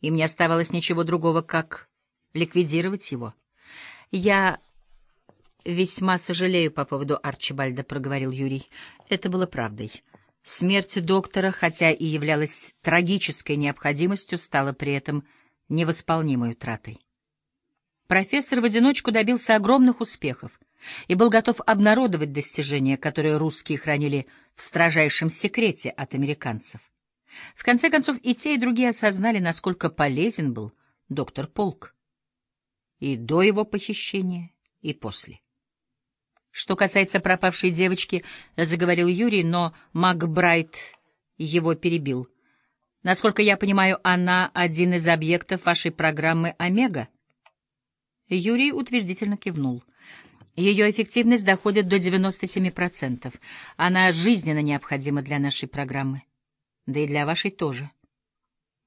Им не оставалось ничего другого, как ликвидировать его. Я весьма сожалею по поводу Арчибальда, — проговорил Юрий. Это было правдой. Смерть доктора, хотя и являлась трагической необходимостью, стала при этом невосполнимой утратой. Профессор в одиночку добился огромных успехов и был готов обнародовать достижения, которые русские хранили в строжайшем секрете от американцев. В конце концов, и те, и другие осознали, насколько полезен был доктор Полк. И до его похищения, и после. Что касается пропавшей девочки, заговорил Юрий, но Макбрайт его перебил. Насколько я понимаю, она один из объектов вашей программы «Омега». Юрий утвердительно кивнул. Ее эффективность доходит до 97%. Она жизненно необходима для нашей программы. Да и для вашей тоже.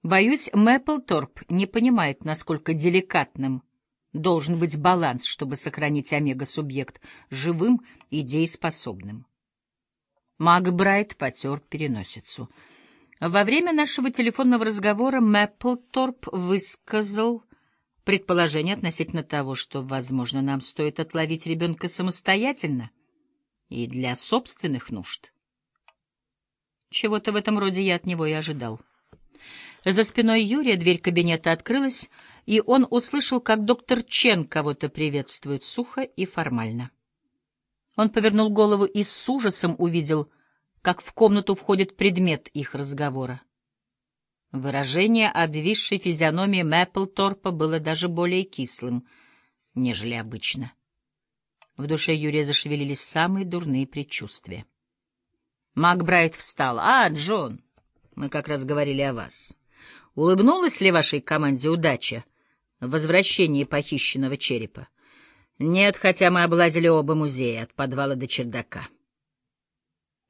Боюсь, Мэпплторп не понимает, насколько деликатным Должен быть баланс, чтобы сохранить омега-субъект живым и дееспособным. Макбрайт потер переносицу. Во время нашего телефонного разговора Мэпплторп высказал предположение относительно того, что, возможно, нам стоит отловить ребенка самостоятельно и для собственных нужд. Чего-то в этом роде я от него и ожидал. За спиной Юрия дверь кабинета открылась, и он услышал, как доктор Чен кого-то приветствует сухо и формально. Он повернул голову и с ужасом увидел, как в комнату входит предмет их разговора. Выражение обвисшей физиономии Мэпплторпа было даже более кислым, нежели обычно. В душе Юрия зашевелились самые дурные предчувствия. Макбрайт встал. «А, Джон, мы как раз говорили о вас. Улыбнулась ли вашей команде удача в возвращении похищенного черепа? Нет, хотя мы облазили оба музея, от подвала до чердака.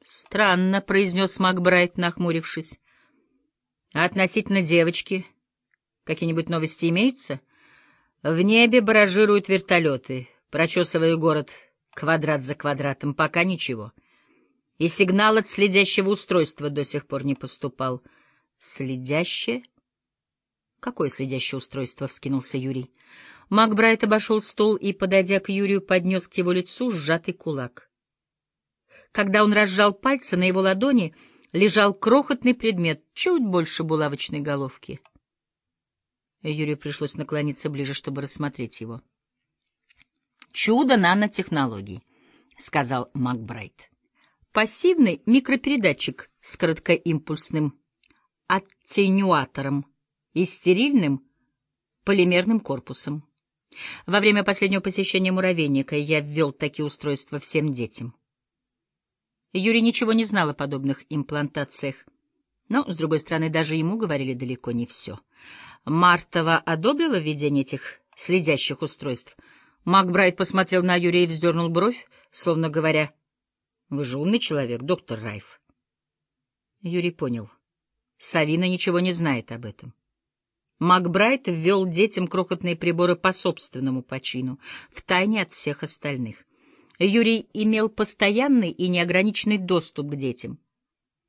Странно, — произнес Макбрайт, нахмурившись. А относительно девочки какие-нибудь новости имеются? В небе баражируют вертолеты, прочесывая город квадрат за квадратом, пока ничего. И сигнал от следящего устройства до сих пор не поступал. Следящее? «Какое следящее устройство?» — вскинулся Юрий. Макбрайт обошел стол и, подойдя к Юрию, поднес к его лицу сжатый кулак. Когда он разжал пальцы, на его ладони лежал крохотный предмет, чуть больше булавочной головки. Юрию пришлось наклониться ближе, чтобы рассмотреть его. «Чудо нанотехнологий», — сказал Макбрайт. «Пассивный микропередатчик с короткоимпульсным аттенюатором» и стерильным полимерным корпусом. Во время последнего посещения муравейника я ввел такие устройства всем детям. Юрий ничего не знал о подобных имплантациях, но, с другой стороны, даже ему говорили далеко не все. Мартова одобрила введение этих следящих устройств. Макбрайт посмотрел на Юрия и вздернул бровь, словно говоря, «Вы же умный человек, доктор Райф». Юрий понял. Савина ничего не знает об этом. Макбрайт ввел детям крохотные приборы по собственному почину, втайне от всех остальных. Юрий имел постоянный и неограниченный доступ к детям,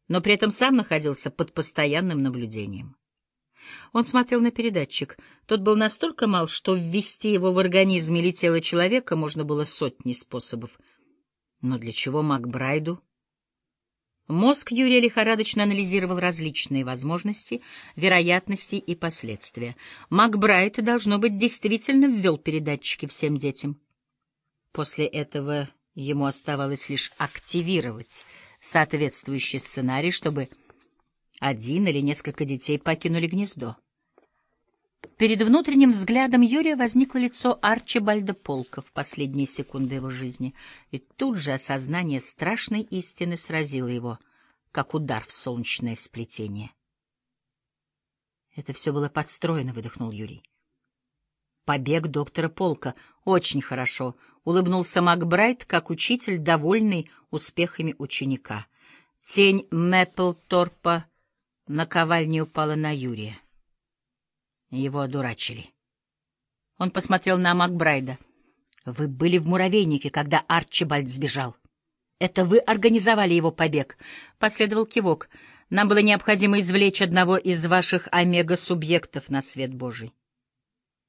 но при этом сам находился под постоянным наблюдением. Он смотрел на передатчик. Тот был настолько мал, что ввести его в организм или тело человека можно было сотни способов. Но для чего Макбрайду Мозг Юрия лихорадочно анализировал различные возможности, вероятности и последствия. Макбрайт, должно быть, действительно ввел передатчики всем детям. После этого ему оставалось лишь активировать соответствующий сценарий, чтобы один или несколько детей покинули гнездо. Перед внутренним взглядом Юрия возникло лицо Арчибальда Полка в последние секунды его жизни, и тут же осознание страшной истины сразило его, как удар в солнечное сплетение. Это все было подстроено, выдохнул Юрий. Побег доктора Полка. Очень хорошо. Улыбнулся Макбрайт, как учитель, довольный успехами ученика. Тень Мэпплторпа на ковальне упала на Юрия. Его одурачили. Он посмотрел на Макбрайда. «Вы были в муравейнике, когда Арчибальд сбежал. Это вы организовали его побег?» Последовал кивок. Нам было необходимо извлечь одного из ваших омега-субъектов на свет Божий.